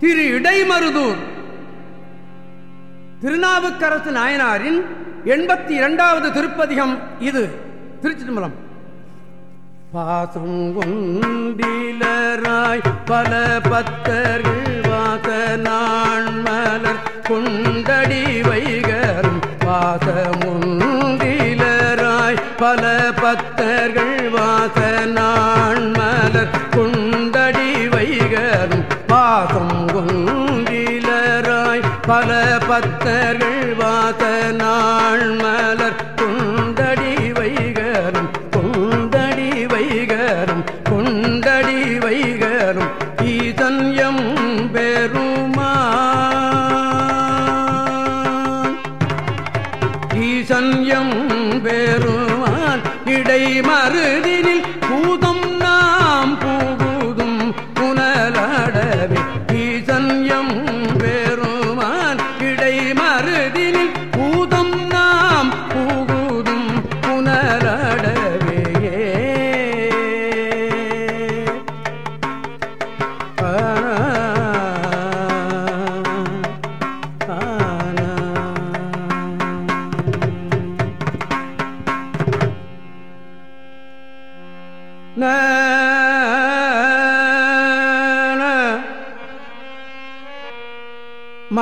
திரு இடைமருதூர். திருநாவுக்கரசு நாயனாரின் எண்பத்தி இரண்டாவது திருப்பதிகம் இது. திருச்சி தம்பலம் பாசம் கொண்டிலராய் பல பத்தர்கள் வாச நான் மலர் கொண்டடி வைகரும். பாசமுண்டிலராய் பல பத்தர்கள் வாச நான் மலர் கொண்டடி வைகரும். பாசம் பல பத்தர்கள் வாச நாள் மலர் கொண்டடி வைகரும் கொண்டடி வைகரும் கொண்டடி வைகரும் ஈதன்யம் பெருமா ஈசன்யம் பெருமான் இடை மருதினில் பூதம்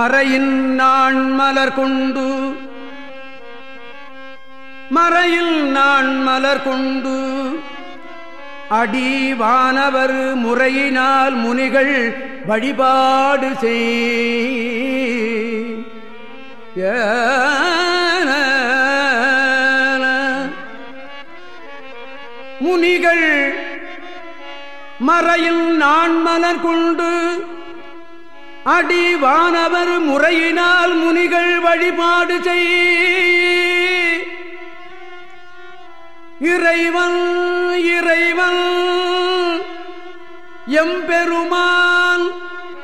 மறையின் நான் மலர் கொண்டு மறையில் நான் மலர் கொண்டு அடிவானவர் முறையினால் முனிகள் வழிபாடு செய் முனிகள் மறையில் நான் மலர் கொண்டு அடிவானவர் முறையினால் முனிகள் வழிபாடு செய். இறைவன் இறைவன் எம்பெருமான்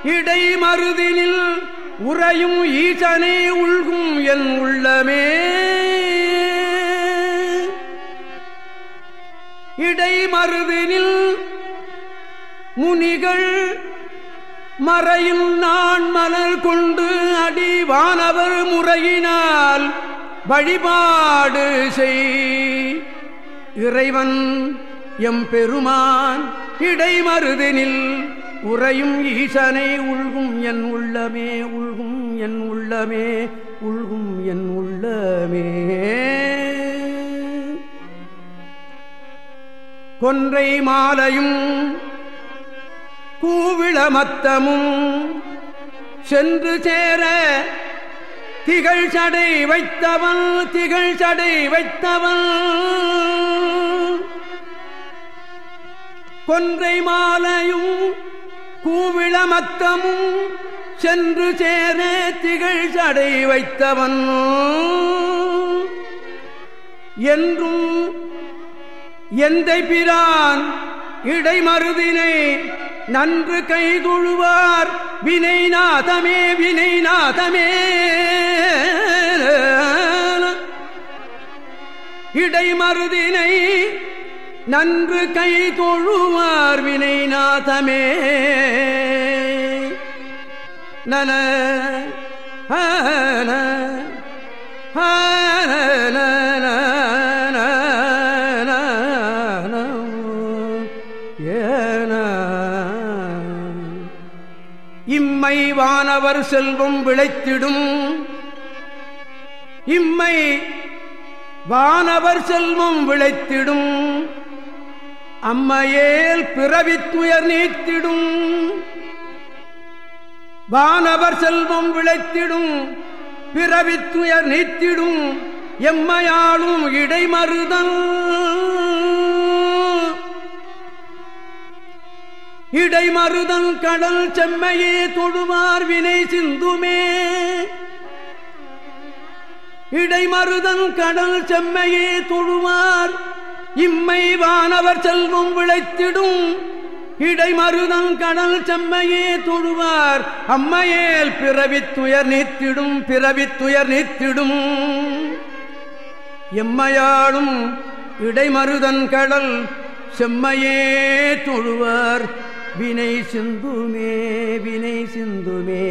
இடைமருதினில் உறையும் ஈசனை உள்கும் என் உள்ளமே. இடைமருதினில் முனிகள் மறையில் நான் மலர் கொண்டு அடிவானவர் முறையினால் வழிபாடு செய். இறைவன் எம் பெருமான் இடைமருதினில் உறையும் ஈசனை உள்கும் என் உள்ளமே உள்கும் என் உள்ளமே உள்கும் என் உள்ளமே. கொன்றை மாலையும் பூவிளமத்தமும் சென்று சேர திகழ் சடை வைத்தவன் திகழ் சடை வைத்தவன். கொன்றை மாலையும் கூவிளமத்தமும் சென்று சேர திகழ் சடை வைத்தவன். என்றும் எந்தை பிரான் இடைமருதினை நன்று கைதுழுவார். வினைநாதமே வினைநாதமே. இடைமருதினை நன்று கை தொழுவார் வினைநாதமே. நன ஹன ஹன இம்மை வானவர் செல்வம் விளைத்திடும். இம்மை வானவர் செல்வம் விளைத்திடும். அம்மையேல் பிறவித்துயர் நீத்திடும். வானவர் செல்வம் விளைத்திடும் பிறவித்துயர் நீத்திடும். எம்மையாளும் இடைமறுதல் இடைமறுதல் கடல் செம்மையே தொழுவார் வினை சிந்துமே. இடைமறுதல் கடல் செம்மையே தொழுவார் இம்மை வானவர் செல்வம் விளைத்திடும். இடைமறுதல் கடல் செம்மையே தொழுவார் அம்மையேல் பிறவித்துயர் நீத்திடும் பிறவித்துயர் நீத்திடும். எம்மையாளும் இடைமறுதன் கடல் செம்மையே தொழுவார் வினை சிந்துமே வினை சிந்துமே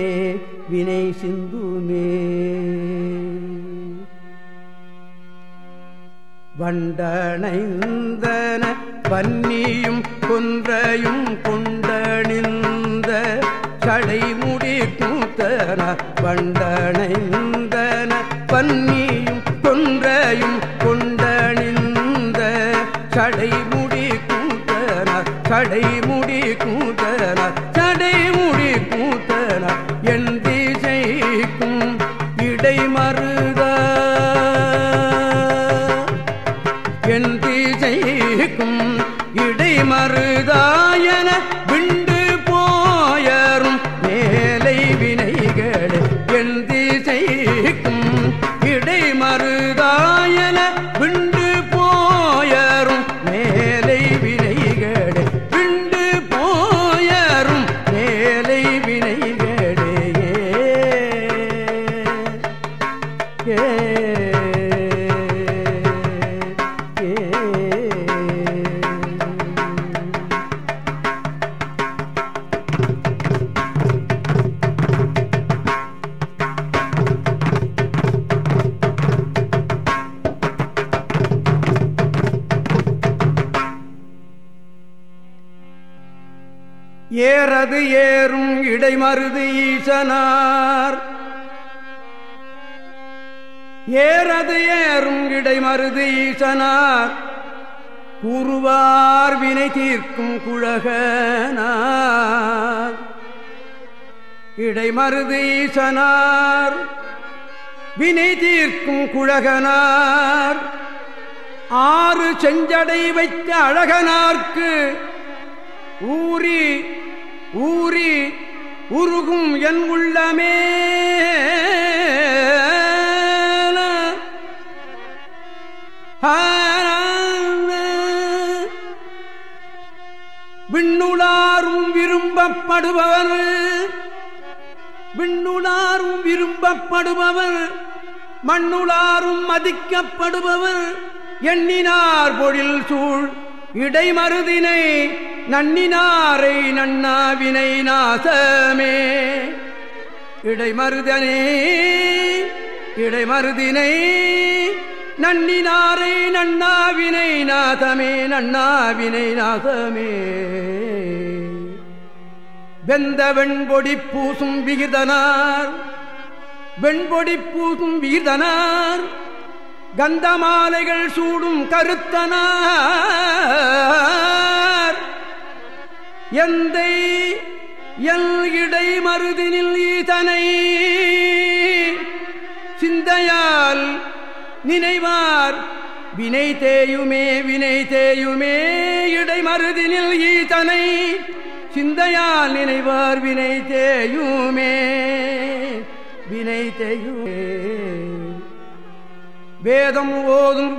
வினை சிந்துமே. வண்டனைந்தன பன்னியும் கொன்றையும் கொண்டணிந்த சடைமுடி கூத்தன வண்டனைந்தன பன்னியும் கொன்றையும் கொண்டணிந்த சடைமுடி கூத்தன சடைமுடி கூத்தன சடைமுடி கூத்தன என் திசைக்கும் இடைமறுதா என் திசைக்கும் இடைமறுதாயன விண்டு ஏறது ஏறும் இடைமருது ஈசனார். ஏறது ஏறும் இடைமருது ஈசனார். கூறுவார் வினை தீர்க்கும் குழகனார். இடை மருது ஈசனார் வினை தீர்க்கும் குழகனார். ஆறு செஞ்சடை வைத்த அழகனார்க்கு ஊறி ஊறி உருகும் என் உள்ளமே. விண்ணுளாரும் விரும்பப்படுபவர். விண்ணுளாரும் விரும்பப்படுபவர். மண்ணுளாரும் மதிக்கப்படுபவர். எண்ணினார் பொழில் சூழ் இடைமருதினை நன்னினாரை நன்னாவினை நாசமே. இடைமருதனே இடைமருதினை நன்னினாரை நன்னாவினை நாதமே நன்னாவினை நாதமே. வெந்த வெண்பொடி பூசும் விகிதனார் வெண்பொடி பூசும் விகிதனார் கந்தமாலைகள் சூடும் கருத்தனார். எந்தை இடை மருதினில் ஈதனை சிந்தையால் நினைவார். வினை தேயுமே வினை தேயுமே இடை மருதினில் ஈதனை. சிந்தையால் நினைவார் வினை தேயுமே வினை தேயுமே. வேதம் ஓதும்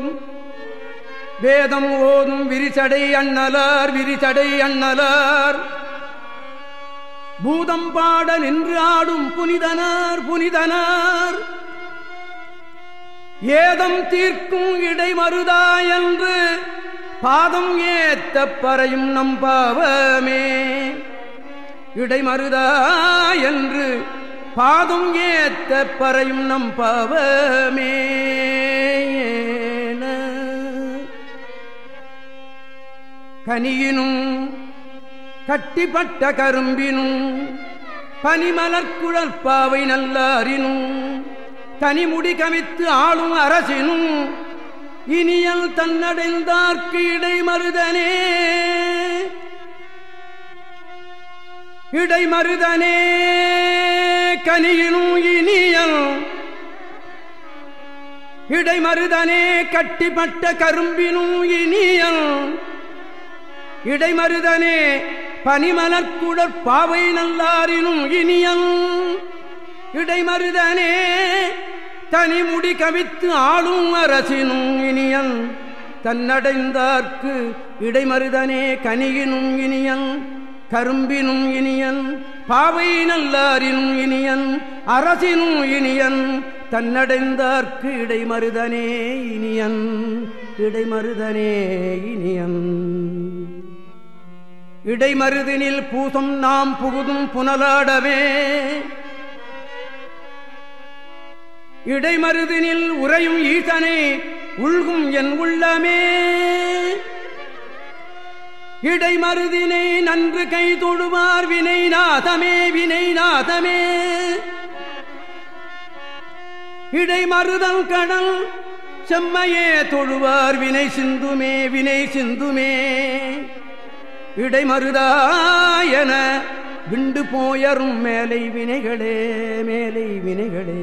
வேதம் ஓதும் விரிசடை அண்ணலார் விரிசடை அண்ணலார். பூதம் பாட நின்று ஆடும் புனிதனார் புனிதனார். ஏதம் தீர்க்கும் இடை இடைமருதா என்று பாதம் ஏத்த பறையும் நம்பாவமே. இடைமருதா என்று பாதம் ஏத்த பறையும் நம் பாவமே கனியினும் கட்டிப்பட்ட கரும்பினும் பனிமலர்குழல் பாவை நல்லாரினும் தனிமுடி கமித்து ஆளும் அரசினும் இனியல் தன்னடைந்தார்க்கு இடை மருதனே இடை மருதனே கனியினும் இனியல். இடை மருதனே கட்டிப்பட்ட கரும்பினும் இனியல். இடை மருதனே பனிமலர்குடற் பாவை நல்லாரினும் இனியல். இடை மருதனே தனிமுடி கவித்து ஆளும் அரசினும் இனியன் தன்னடைந்தார்க்கு இடைமருதனே கனியினும் இனியன் கரும்பினும் இனியன் பாவை நல்லாரினும் இனியன் அரசினும் இனியன் தன்னடைந்தார்க்கு இடைமருதனே இனியன் இடைமருதனே இனியன் இடைமருதினில் பூசம் நாம் புகுதும் புனலாடவே. இடைமருதினில் உறையும் ஈசனே உள்கும் என் உள்ளமே. இடைமருதினை நன்று கை தொடுவார் வினை நாதமே வினை நாதமே இடைமருதல் கடல் செம்மையே தொழுவார் வினை சிந்துமே வினை சிந்துமே. இடைமருதாயன விண்டு போயரும் மேலை வினைகளே மேலை வினைகளே.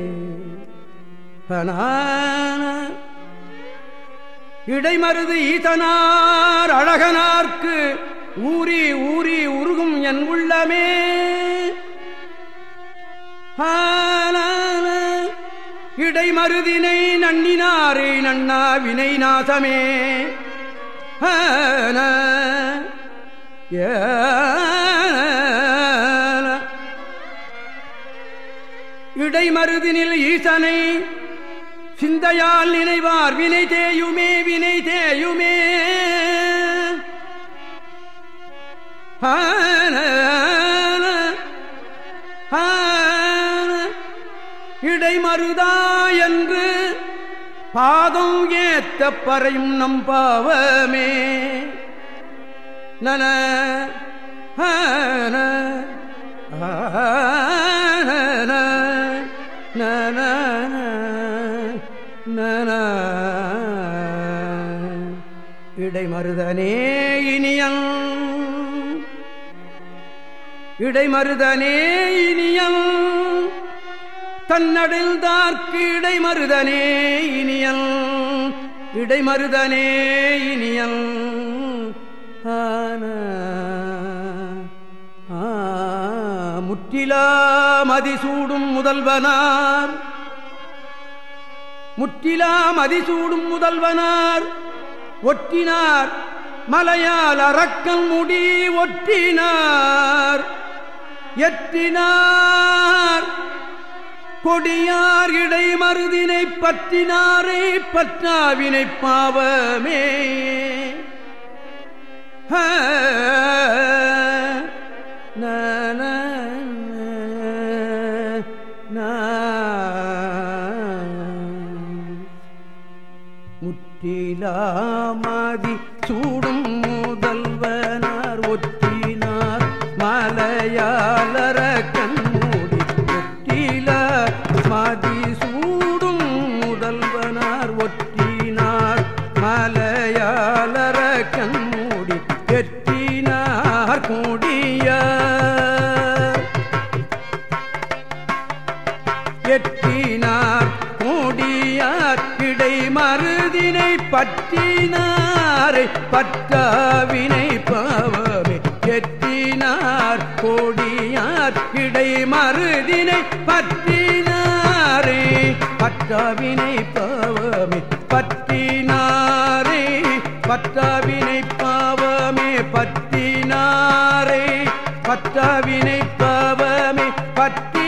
இடைமருது ஈதனார் அழகனார்க்கு ஊறி ஊறி உருகும் என் உள்ளமே. இடைமருதினை நன்னினாரே நன்னா வினை நாசமே இடைமருதினில் ஈசனை சிந்தையால் நினைவார் வினை தேயுமே வினை தேயுமே. இடைமருதா என்று பாதம் ஏத்த பறையும் நம் பாவமே. நன நன இடைமருதனே இனியன் இடைமருதனே இனியன் தன்னடில்தார்க்கு இடைமருதனே இனியன் இடைமருதனே இனியன் ஆன முற்றிலா மதிசூடும் முதல்வனார். முற்றிலாம் அதிசூடும் முதல்வனார். ஒற்றினார். மலையால் அறக்கல் முடி ஒற்றினார். எற்றினார். கொடியார் இடை மருதினை பற்றினாரே பற்றாவினை பாவமே. நன முற்றிலாமதி சூடும் கூடியார் மருதினை பற்றினாரை பற்றாவினை பாவமே எட்டினார் கோடியார் இடை மருதினை பற்றினாரே பற்றாவினை பாவமே பற்றினாரே பற்றாவினை பாவமே பற்றினாரே பற்றாவினை பாவமே பற்றி